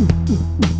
Mm-hmm.